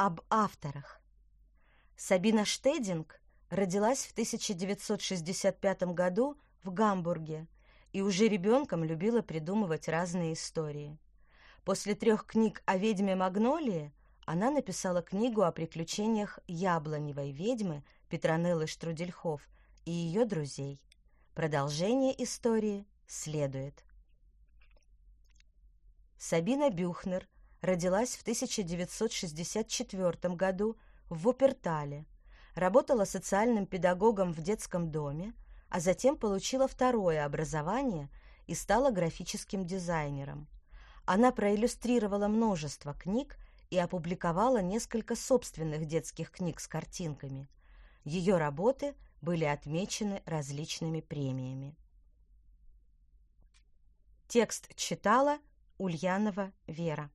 об авторах. Сабина Штединг родилась в 1965 году в Гамбурге и уже ребенком любила придумывать разные истории. После трех книг о ведьме Магнолии она написала книгу о приключениях яблоневой ведьмы Петронеллы Штрудельхов и ее друзей. Продолжение истории следует. Сабина Бюхнер родилась в 1964 году в Вупертале, работала социальным педагогом в детском доме, а затем получила второе образование и стала графическим дизайнером. Она проиллюстрировала множество книг и опубликовала несколько собственных детских книг с картинками. Ее работы были отмечены различными премиями. Текст читала Ульянова Вера.